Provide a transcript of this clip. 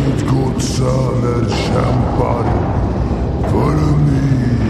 Midgårds söner kämpar för en ny